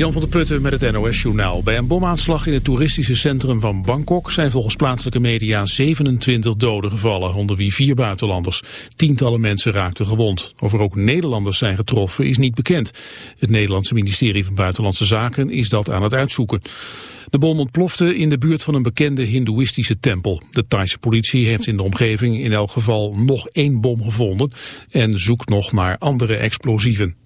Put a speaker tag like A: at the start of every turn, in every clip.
A: Jan van der Putten met het NOS-journaal. Bij een bomaanslag in het toeristische centrum van Bangkok zijn volgens plaatselijke media 27 doden gevallen, onder wie vier buitenlanders. Tientallen mensen raakten gewond. Of er ook Nederlanders zijn getroffen is niet bekend. Het Nederlandse ministerie van Buitenlandse Zaken is dat aan het uitzoeken. De bom ontplofte in de buurt van een bekende hindoeïstische tempel. De Thaise politie heeft in de omgeving in elk geval nog één bom gevonden en zoekt nog naar andere explosieven.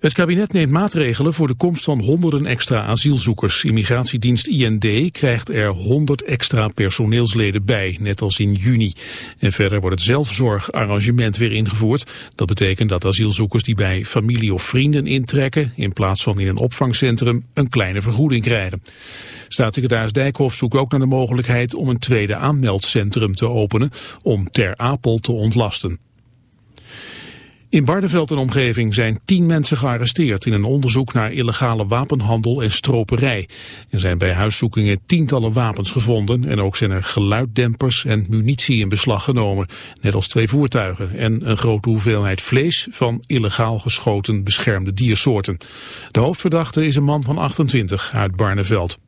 A: Het kabinet neemt maatregelen voor de komst van honderden extra asielzoekers. Immigratiedienst IND krijgt er 100 extra personeelsleden bij, net als in juni. En verder wordt het zelfzorgarrangement weer ingevoerd. Dat betekent dat asielzoekers die bij familie of vrienden intrekken, in plaats van in een opvangcentrum, een kleine vergoeding krijgen. Staatssecretaris Dijkhoff zoekt ook naar de mogelijkheid om een tweede aanmeldcentrum te openen om Ter Apel te ontlasten. In Barneveld en omgeving zijn tien mensen gearresteerd in een onderzoek naar illegale wapenhandel en stroperij. Er zijn bij huiszoekingen tientallen wapens gevonden en ook zijn er geluiddempers en munitie in beslag genomen, net als twee voertuigen en een grote hoeveelheid vlees van illegaal geschoten beschermde diersoorten. De hoofdverdachte is een man van 28 uit Barneveld.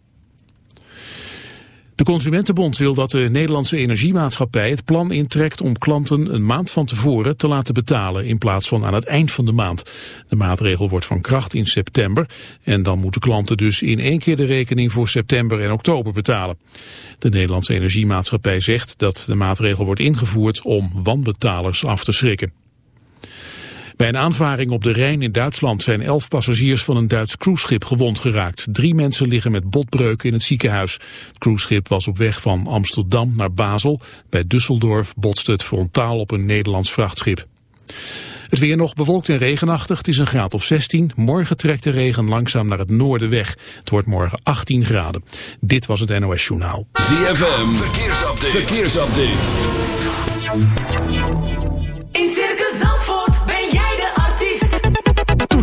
A: De Consumentenbond wil dat de Nederlandse Energiemaatschappij het plan intrekt om klanten een maand van tevoren te laten betalen in plaats van aan het eind van de maand. De maatregel wordt van kracht in september en dan moeten klanten dus in één keer de rekening voor september en oktober betalen. De Nederlandse Energiemaatschappij zegt dat de maatregel wordt ingevoerd om wanbetalers af te schrikken. Bij een aanvaring op de Rijn in Duitsland zijn elf passagiers van een Duits cruiseschip gewond geraakt. Drie mensen liggen met botbreuken in het ziekenhuis. Het cruiseschip was op weg van Amsterdam naar Basel. Bij Düsseldorf botste het frontaal op een Nederlands vrachtschip. Het weer nog bewolkt en regenachtig. Het is een graad of 16. Morgen trekt de regen langzaam naar het noorden weg. Het wordt morgen 18 graden. Dit was het NOS Journaal.
B: ZFM. Verkeersupdate. Verkeersupdate.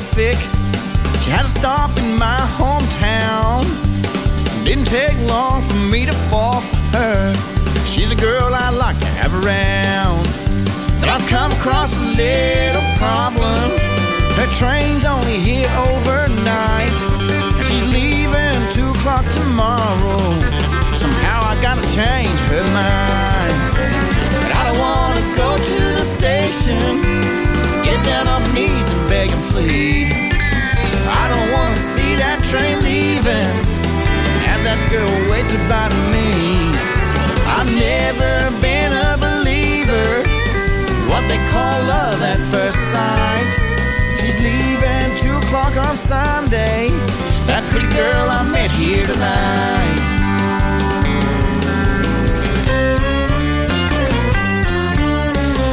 C: Pacific. She had a stop in my hometown. Didn't take long for me to fall for her. She's a girl I like to have around. But I've come across a little problem. Her train's only here overnight. She's leaving two o'clock tomorrow. Somehow I gotta change her mind. But I don't wanna go to the station. Get down on knees girl I met here tonight.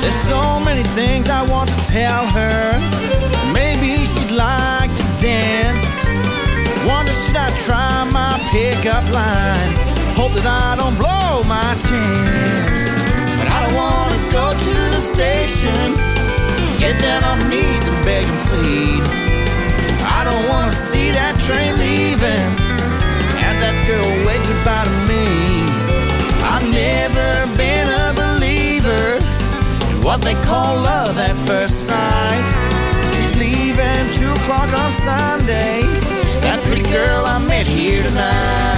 C: There's so many things I want to tell her. Maybe she'd like to dance. Wonder should I try my pickup line? Hope that I don't blow my chance. But I don't wanna go to the station. Get down on knees and beg and plead train leaving, have that girl wave goodbye to me. I've never been a believer in what they call love at first sight. She's leaving two o'clock on Sunday. That pretty girl I met here tonight.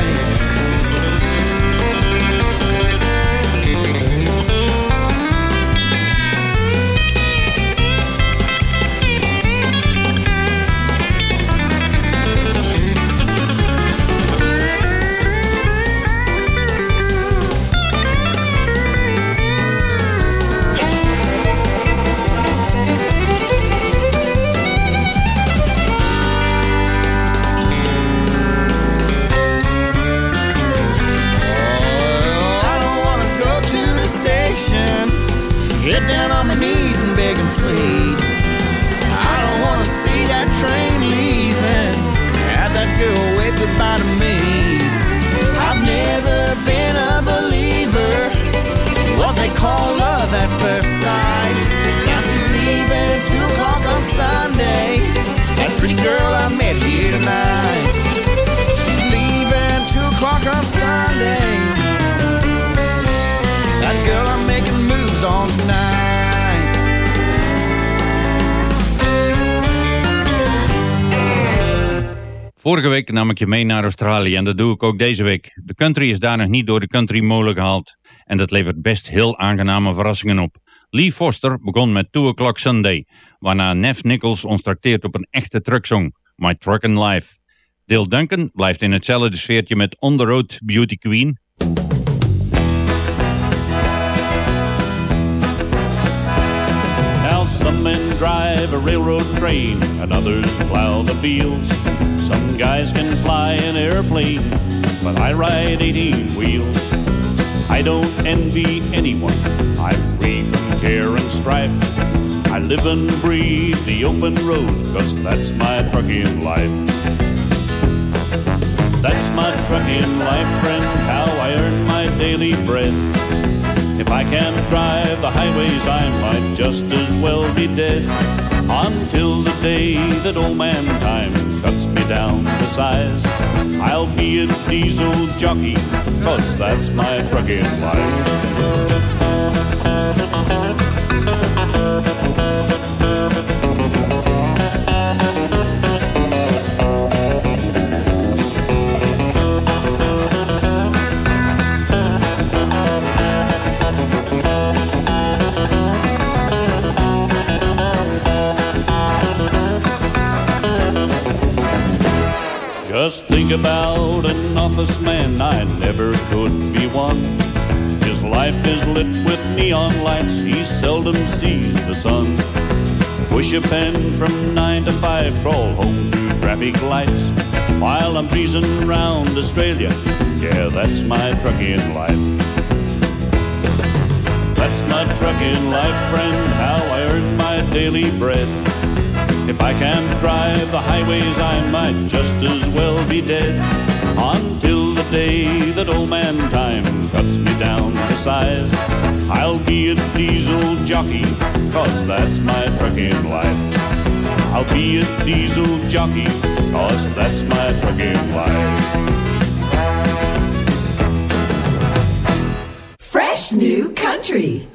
D: Vorige week nam ik je mee naar Australië en dat doe ik ook deze week. De country is daar nog niet door de country molen gehaald en dat levert best heel aangename verrassingen op. Lee Foster begon met 2 O'Clock Sunday, waarna Neff Nichols ons trakteert op een echte trucksong, My Truckin' Life. Dale Duncan blijft in hetzelfde sfeertje met On The Road Beauty Queen
E: drive a railroad train and others plow the fields. Some guys can fly an airplane, but I ride 18 wheels. I don't envy anyone, I'm free from care and strife. I live and breathe the open road, cause that's my trucking life. That's my trucking life, friend, how I earn my daily bread. If I can't drive the highways, I might just as well be dead. Until the day that old man time cuts me down to size, I'll be a diesel jockey, cause that's my trucking life. Just think about an office man, I never could be one. His life is lit with neon lights, he seldom sees the sun. Push a pen from nine to five, crawl home through traffic lights. While I'm breezing round Australia, yeah, that's my trucking life. That's my trucking life, friend, how I earn my daily bread. If I can't drive the highways, I might just as well be dead. Until the day that old man time cuts me down to size, I'll be a diesel jockey, cause that's my trucking life. I'll be a diesel jockey, cause that's my trucking life.
F: Fresh new country.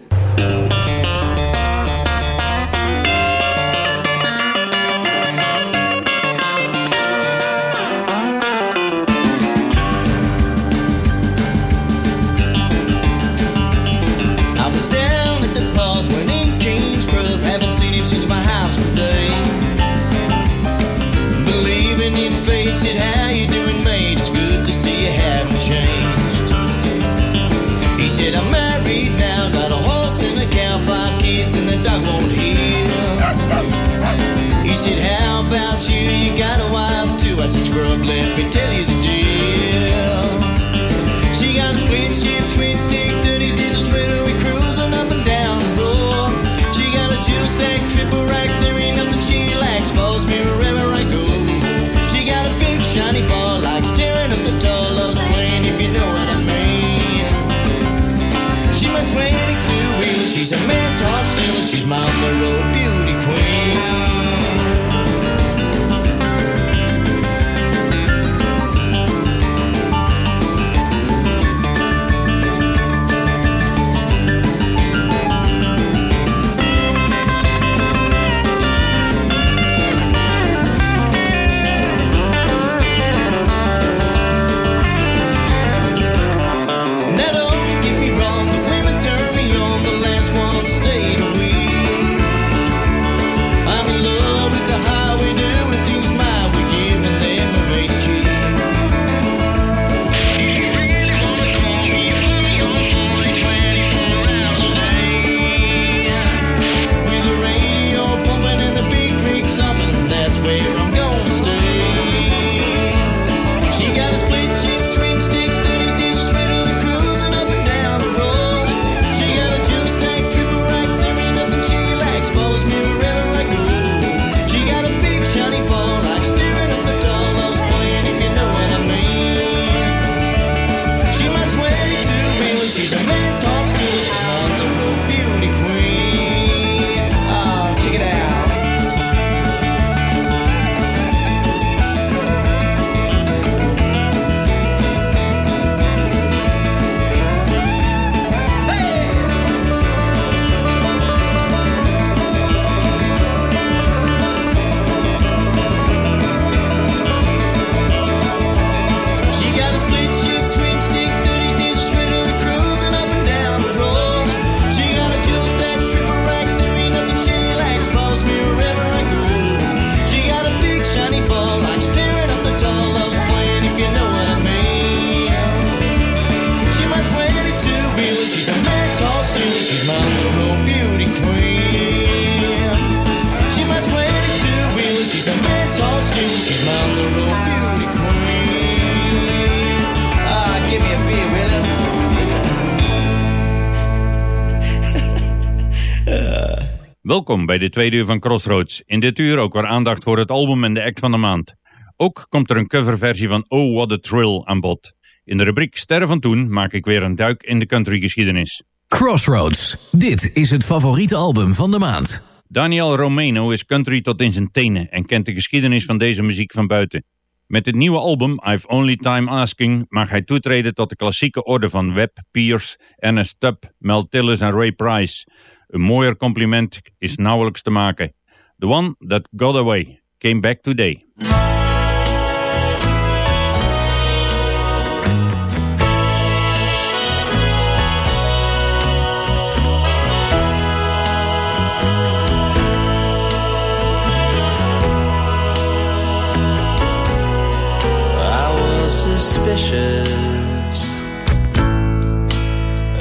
D: De tweede uur van Crossroads. In dit uur ook weer aandacht voor het album en de act van de maand. Ook komt er een coverversie van Oh What a Thrill aan bod. In de rubriek Sterren van Toen maak ik weer een duik in de countrygeschiedenis.
G: Crossroads. Dit is het favoriete album van de maand.
D: Daniel Romano is country tot in zijn tenen en kent de geschiedenis van deze muziek van buiten. Met het nieuwe album I've Only Time Asking mag hij toetreden tot de klassieke orde van Webb, Pierce, Ernest Tubb, Mel Tillis en Ray Price. Een mooier compliment is nauwelijks te maken. The one that got away came back today.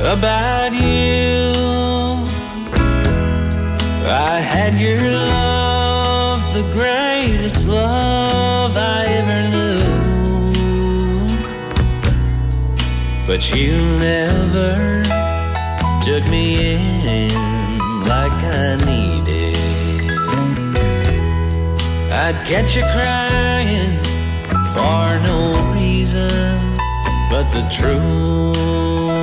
H: About your love, the greatest love I ever knew. But you never took me in like I needed. I'd catch you crying for no reason but the truth.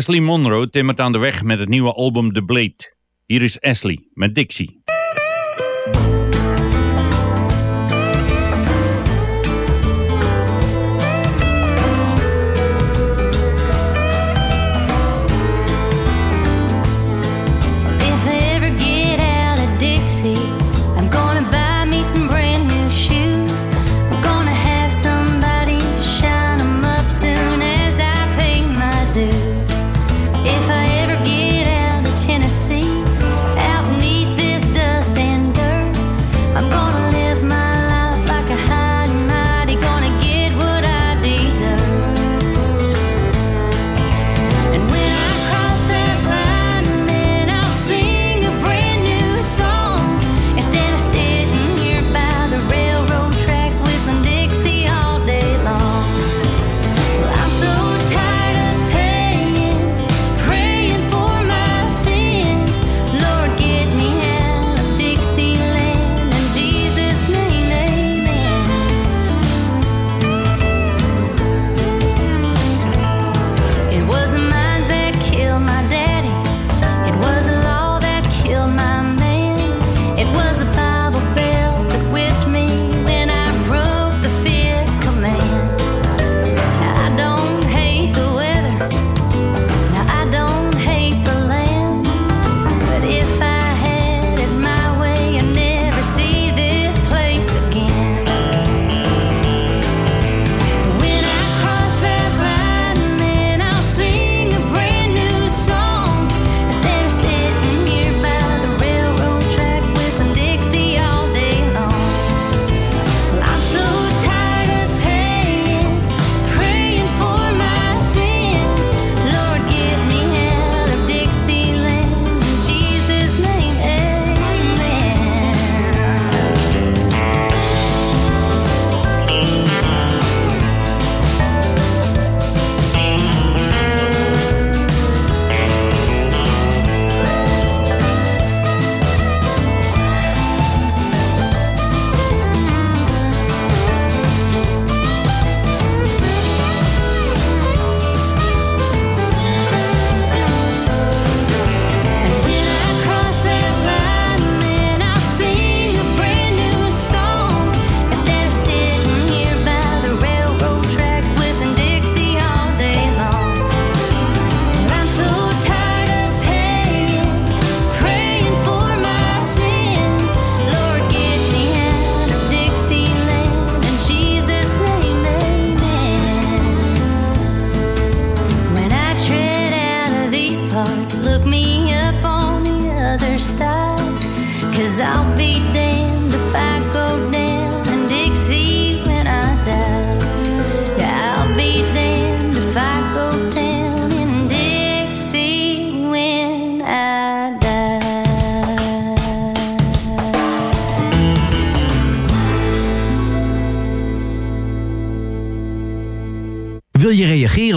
I: Ashley Monroe timmert aan de weg met het nieuwe album The Blade. Hier is Ashley met Dixie.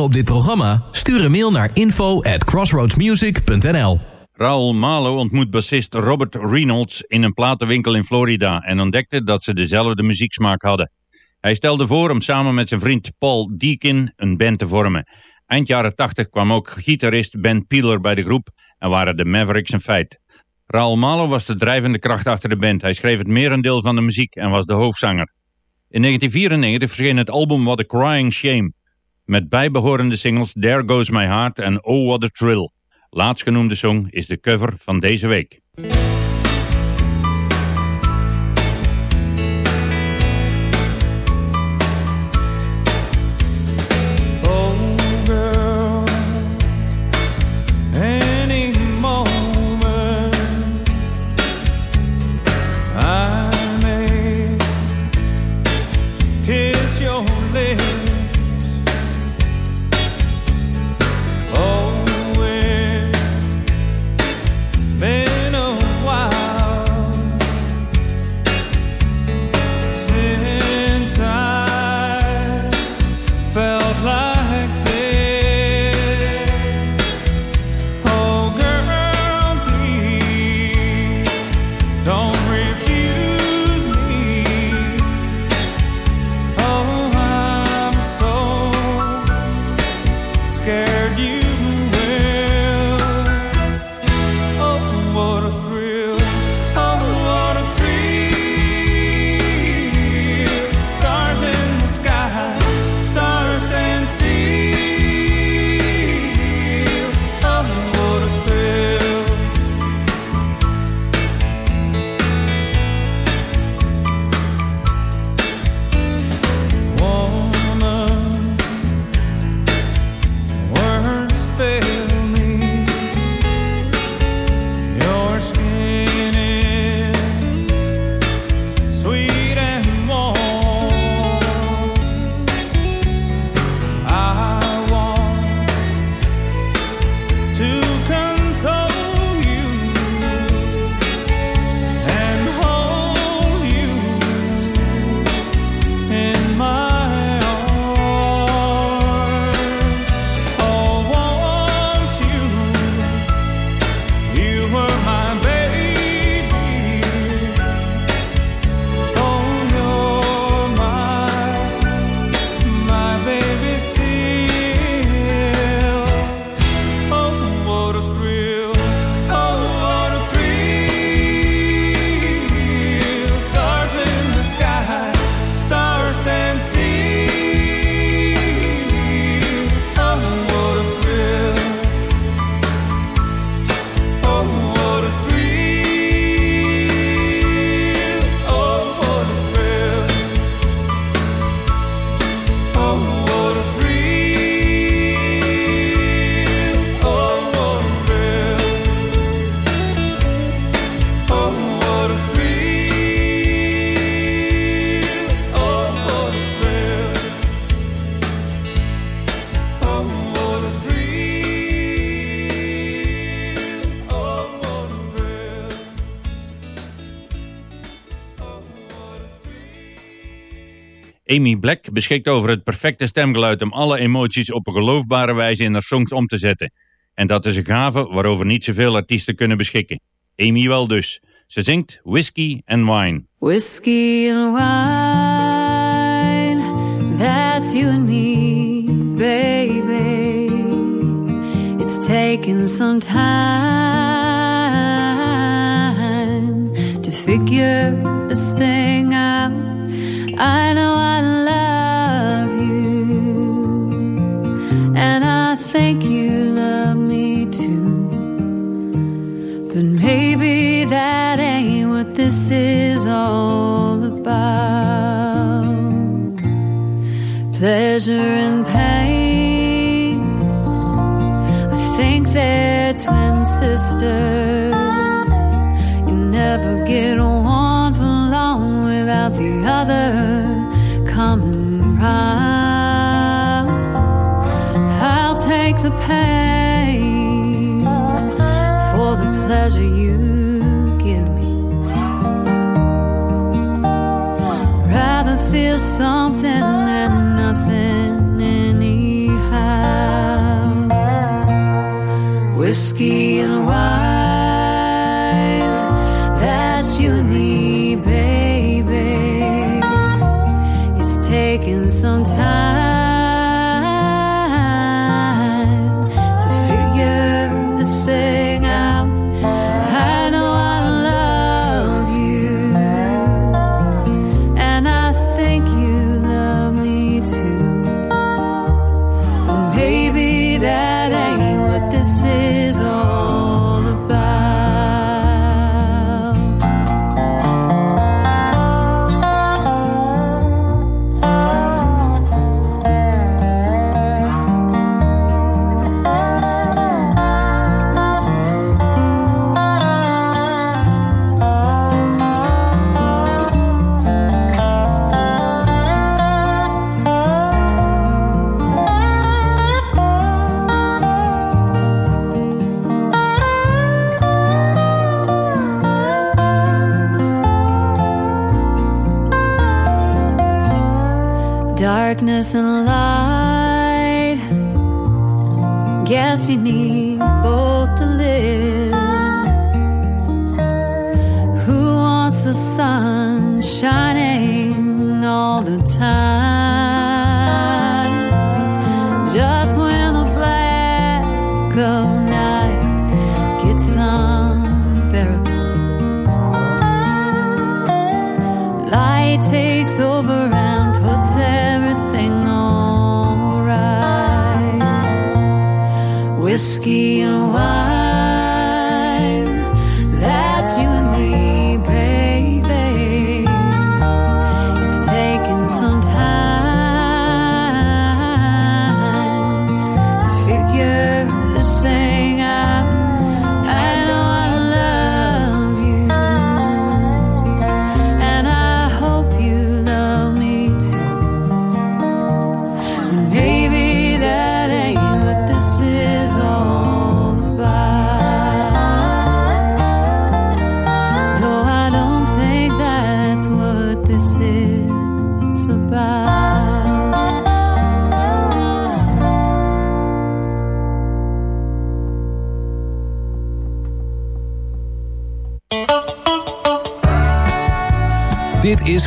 G: Op dit programma? Stuur een mail naar info at crossroadsmusic.nl
J: Raoul Malo ontmoet bassist Robert Reynolds in een platenwinkel in Florida en ontdekte dat ze dezelfde muzieksmaak hadden. Hij stelde voor om samen met zijn vriend Paul Deakin een band te vormen. Eind jaren 80 kwam ook gitarist Ben Peeler bij de groep en waren de Mavericks een feit. Raoul Malo was de drijvende kracht achter de band. Hij schreef het merendeel van de muziek en was de hoofdzanger. In 1994 verscheen het album What a Crying Shame, met bijbehorende singles There Goes My Heart en Oh What a Thrill. Laatstgenoemde song is de cover van deze week. Amy Black beschikt over het perfecte stemgeluid om alle emoties op een geloofbare wijze in haar songs om te zetten. En dat is een gave waarover niet zoveel artiesten kunnen beschikken. Amy wel dus. Ze zingt Whiskey and Wine.
I: Whiskey and wine, that's you and baby. It's taken some time to figure Pleasure and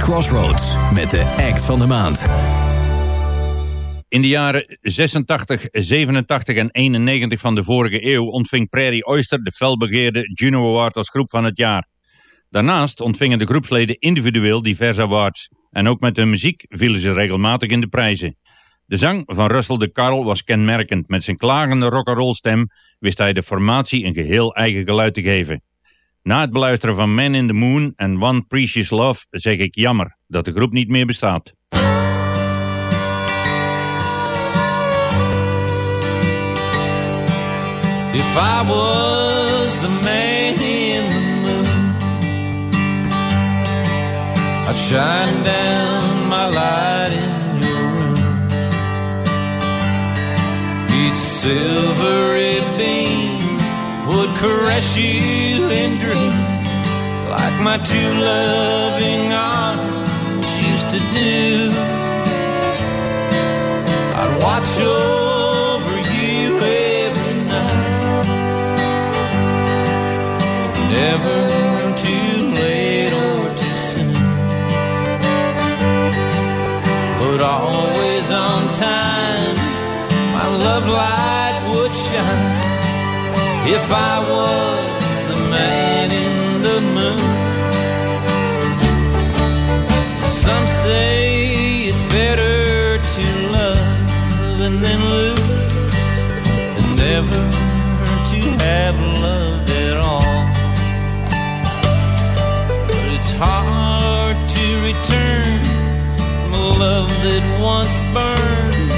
G: Crossroads met de act van de maand.
D: In de jaren 86, 87 en 91 van de vorige eeuw ontving Prairie Oyster de felbegeerde Juno Award als groep van het jaar. Daarnaast ontvingen de groepsleden individueel diverse awards en ook met hun muziek vielen ze regelmatig in de prijzen. De zang van Russell de Carl was kenmerkend. Met zijn klagende rock'n'roll stem wist hij de formatie een geheel eigen geluid te geven. Na het beluisteren van Man in the Moon en One Precious Love zeg ik jammer dat de groep niet meer bestaat.
H: If I was the man in the moon, I'd shine down my light in your room. Each silvery beam would caress you in dreams, like my two loving arms used to do. I'd watch over you every night never too late or too soon, but always on time. My love light would shine if I was hard to return from a love that once burned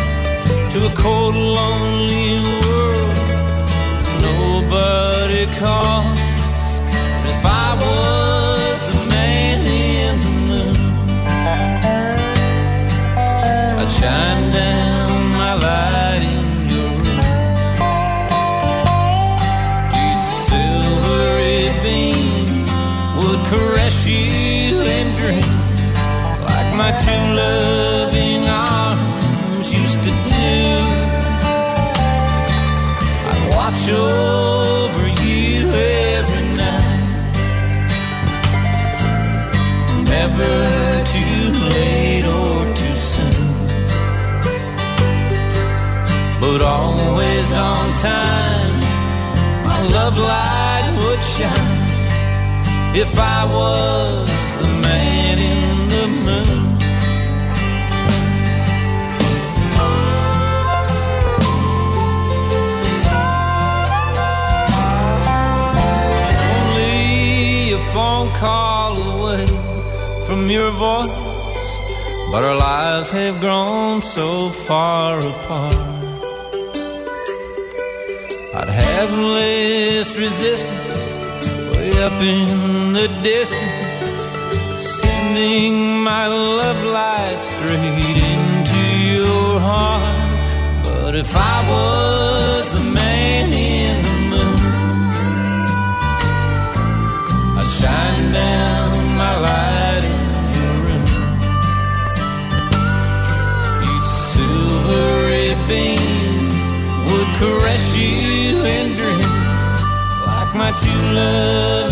H: to a cold, lonely world nobody calls. But if I was the man in the moon, I'd shine my two loving arms used to do. I'd watch over you every night, never too late or too soon, but always on time. My love light would shine if I was call away from your voice, but our lives have grown so far apart. I'd have less resistance way up in the distance, sending my love light straight into your heart. But if I was the man. love.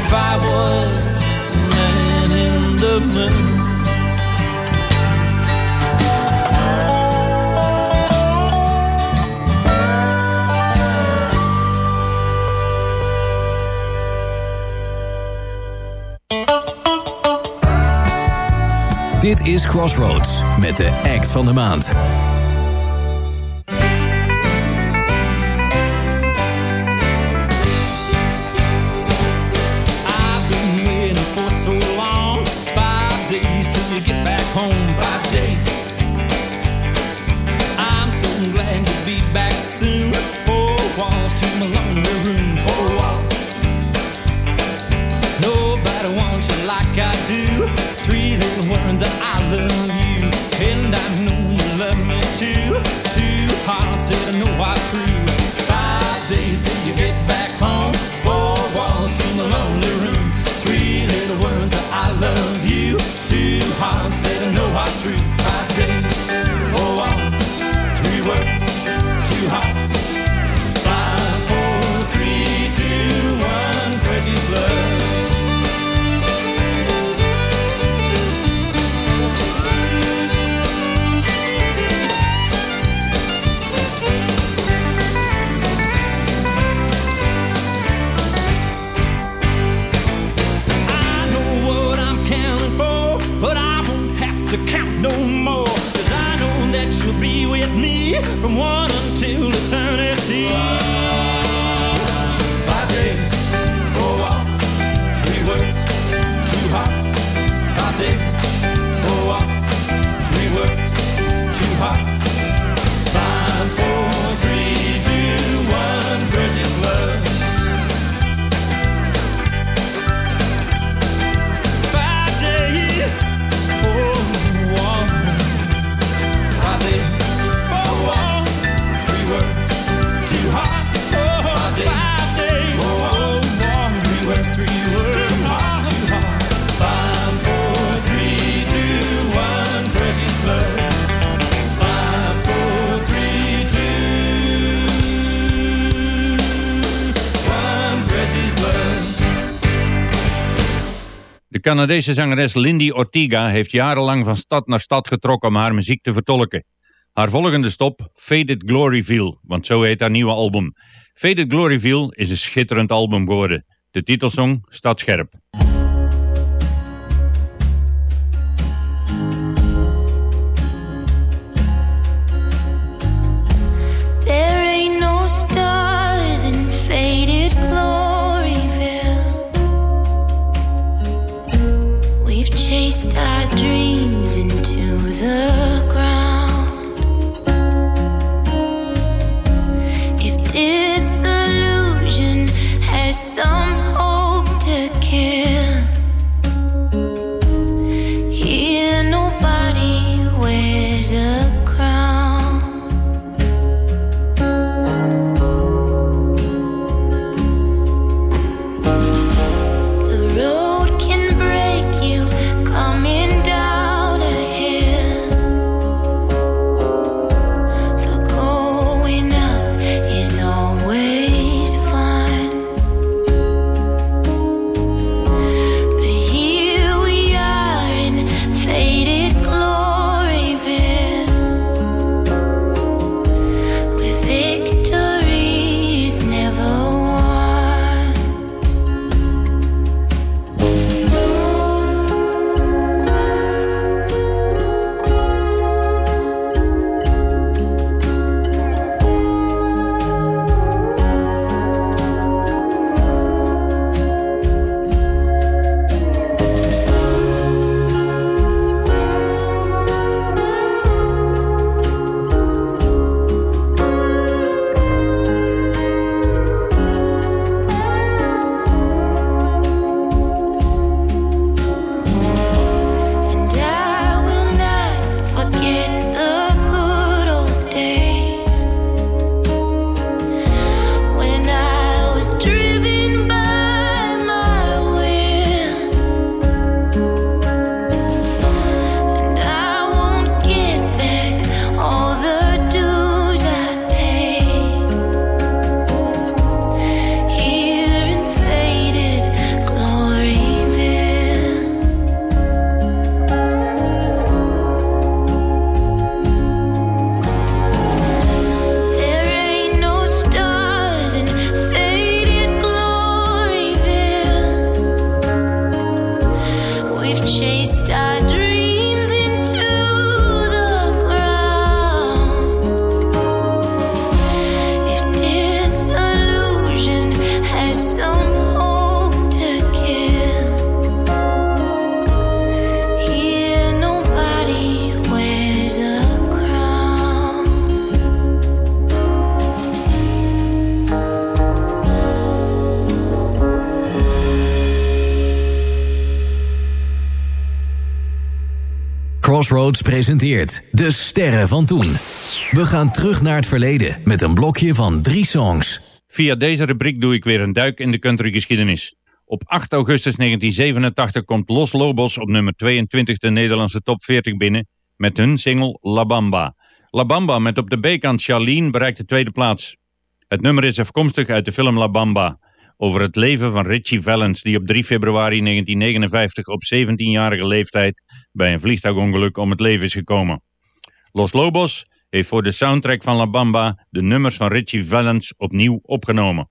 H: if I in the moon.
G: Dit is Crossroads met de act van de maand.
K: free.
D: De Canadese zangeres Lindy Ortiga heeft jarenlang van stad naar stad getrokken om haar muziek te vertolken. Haar volgende stop, Faded Gloryville, want zo heet haar nieuwe album. Faded Gloryville is een schitterend album geworden. De titelsong staat scherp.
G: Presenteert De Sterren van Toen. We gaan terug naar het verleden met een blokje van drie songs.
D: Via deze rubriek doe ik weer een duik in de countrygeschiedenis. Op 8 augustus 1987 komt Los Lobos op nummer 22 de Nederlandse top 40 binnen met hun single La Bamba. La Bamba met op de B-kant Charlene bereikt de tweede plaats. Het nummer is afkomstig uit de film La Bamba over het leven van Richie Valens die op 3 februari 1959 op 17-jarige leeftijd bij een vliegtuigongeluk om het leven is gekomen. Los Lobos heeft voor de soundtrack van La Bamba de nummers van Richie Valens opnieuw opgenomen.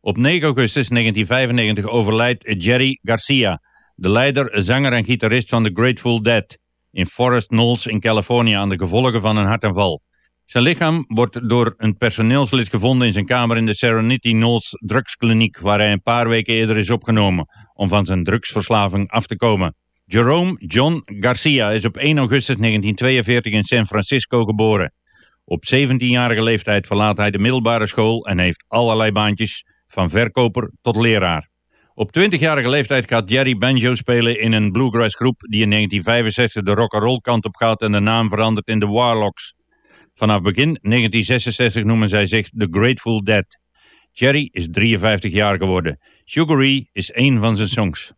D: Op 9 augustus 1995 overlijdt Jerry Garcia, de leider, zanger en gitarist van The Grateful Dead, in Forest Knolls in Californië aan de gevolgen van een hartaanval. Zijn lichaam wordt door een personeelslid gevonden in zijn kamer in de Serenity Knolls drugskliniek, waar hij een paar weken eerder is opgenomen om van zijn drugsverslaving af te komen. Jerome John Garcia is op 1 augustus 1942 in San Francisco geboren. Op 17-jarige leeftijd verlaat hij de middelbare school en heeft allerlei baantjes, van verkoper tot leraar. Op 20-jarige leeftijd gaat Jerry banjo spelen in een bluegrass groep die in 1965 de rock'n'roll kant op gaat en de naam verandert in de Warlocks. Vanaf begin 1966 noemen zij zich The Grateful Dead. Jerry is 53 jaar geworden. Sugary is één van zijn songs.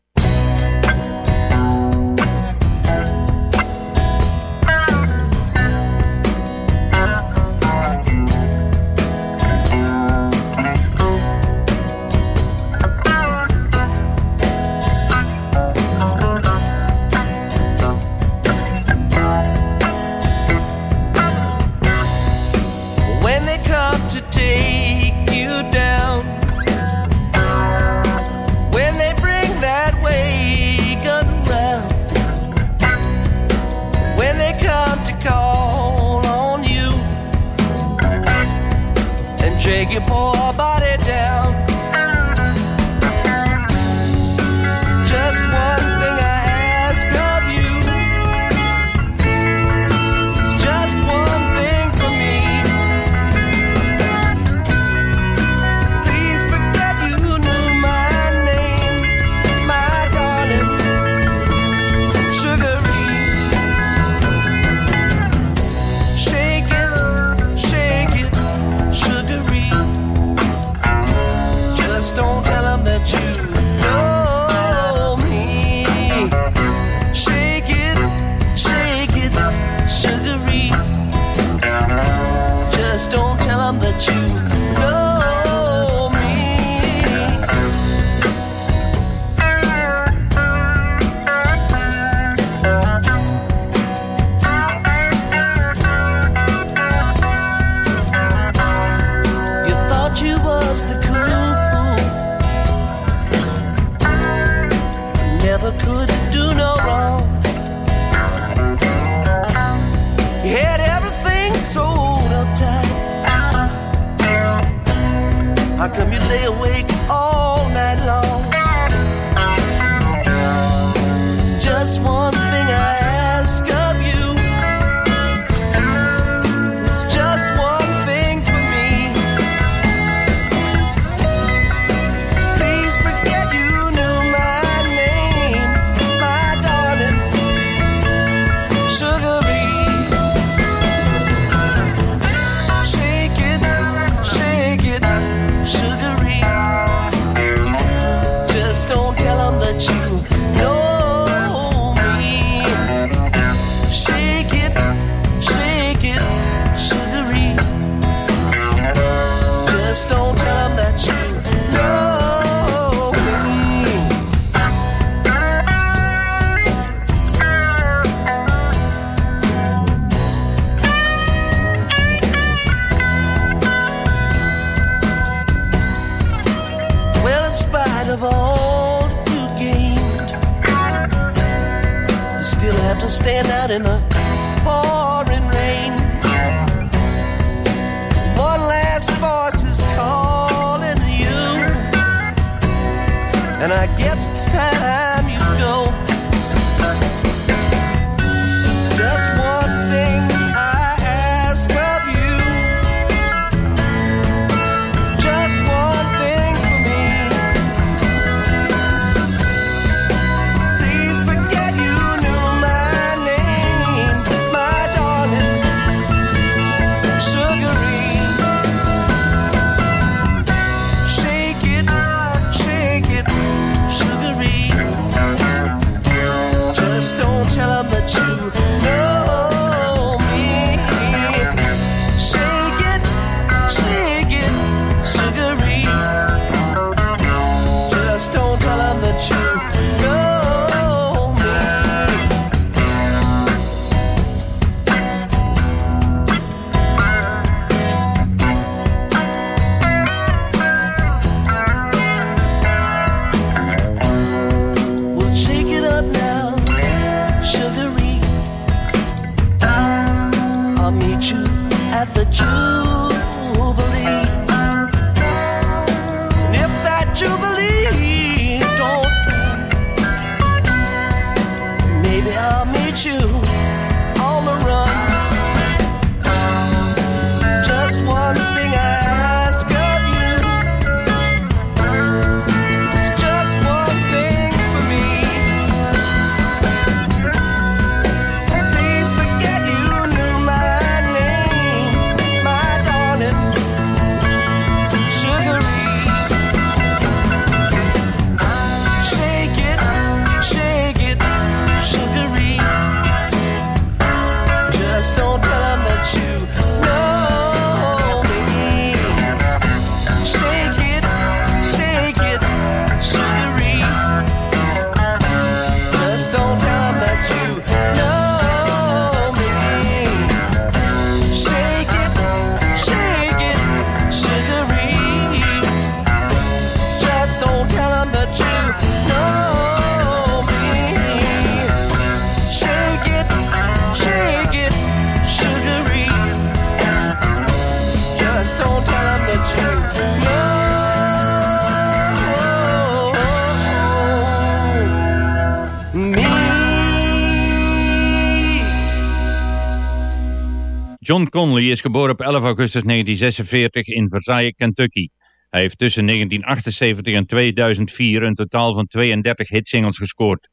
F: is
D: geboren op 11 augustus 1946 in Versailles, Kentucky. Hij heeft tussen 1978 en 2004 een totaal van 32 hitsingles gescoord.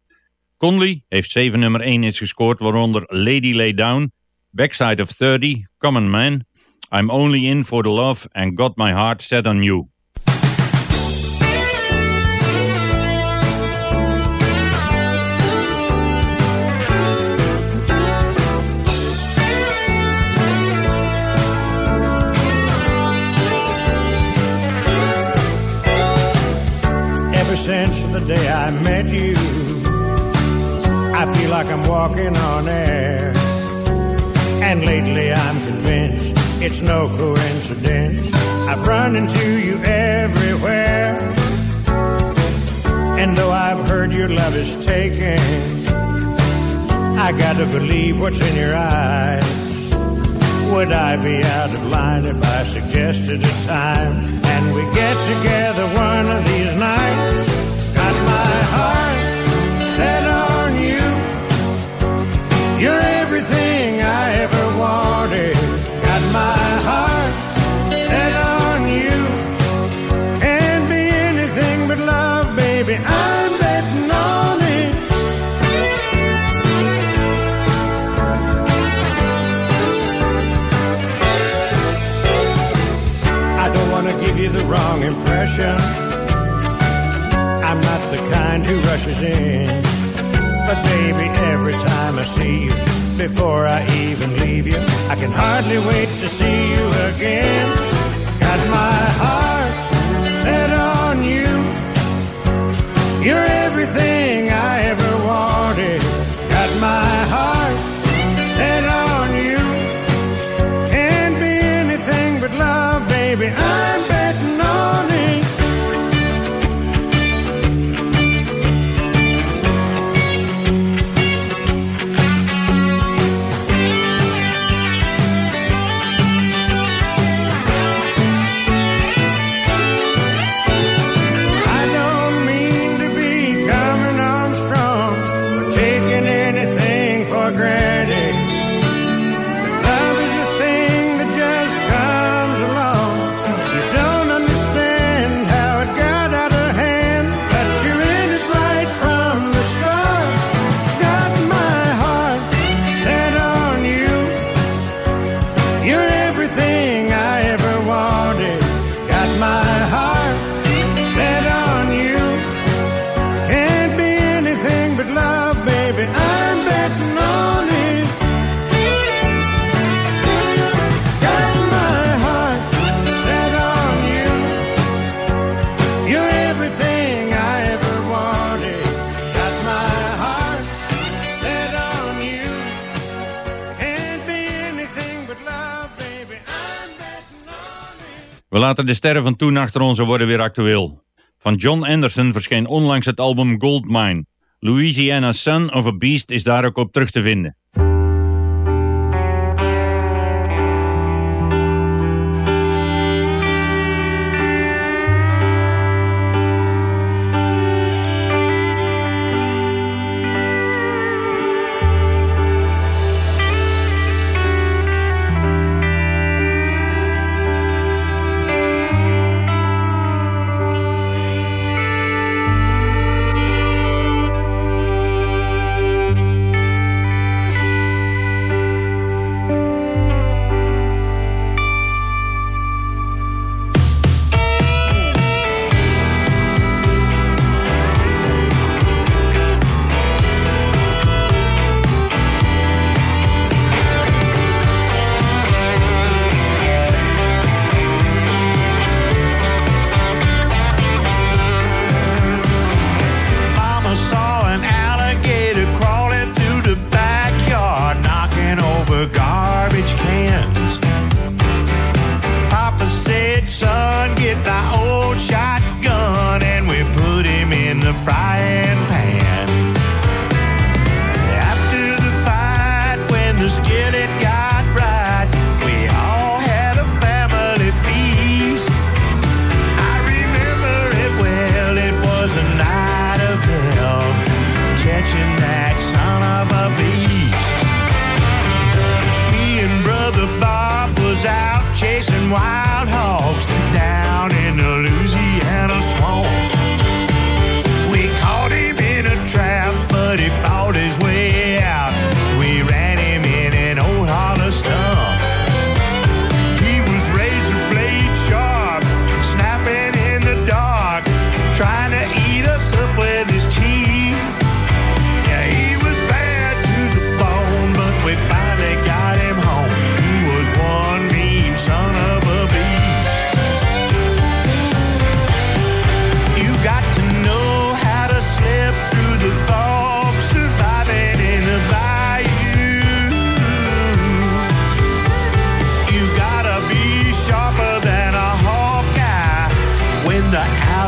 D: Conley heeft 7 nummer 1 is gescoord, waaronder Lady Lay Down, Backside of 30, Common Man, I'm Only In For The Love and Got My Heart Set On You.
J: Since the day I met you. I feel like I'm walking on air. And lately I'm convinced it's no coincidence. I've run into you everywhere. And though I've heard your love is taken, I gotta believe what's in your eyes. Would I be out of line if I suggested a time and we get together one of these nights? Heart set on you. You're everything I ever wanted. Got my heart set on you. Can't be anything but love, baby. I'm betting on it. I don't want to give you the wrong impression. The kind who rushes in. But baby, every time I see you, before I even leave you, I can hardly wait to see you again. Got my heart set on you. You're everything
L: laten de sterren van toen achter ons en worden weer actueel. Van John Anderson verscheen onlangs het album Goldmine. Louisiana Son of a Beast is daar ook op terug te vinden.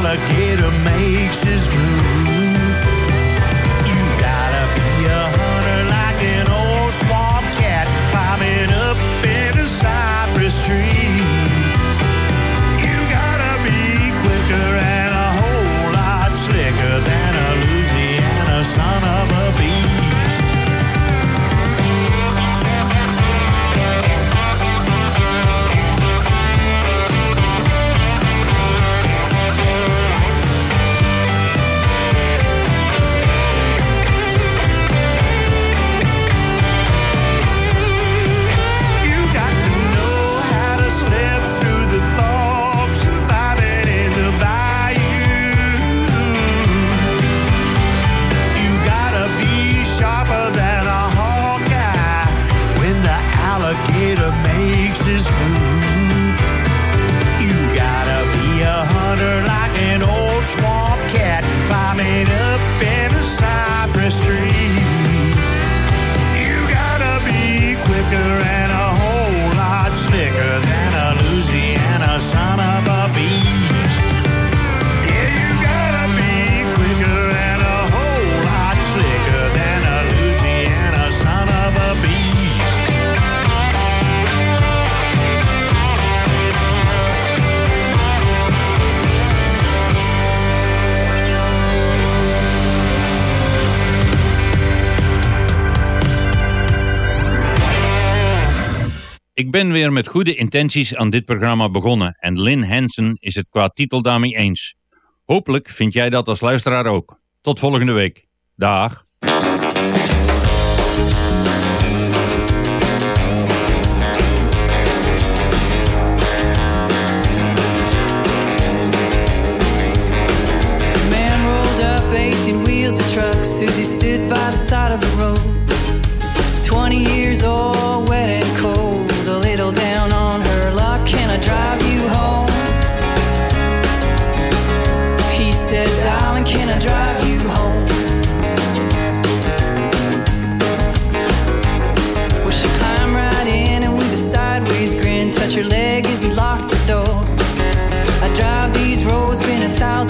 J: alligator
L: makes his move.
D: Ik ben weer met goede intenties aan dit programma begonnen en Lynn Hansen is het qua titel eens. Hopelijk vind jij dat als luisteraar ook. Tot volgende week. Dag.
I: Susie by the side of the road 20 years old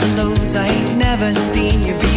I: and loads. I ain't never seen you before.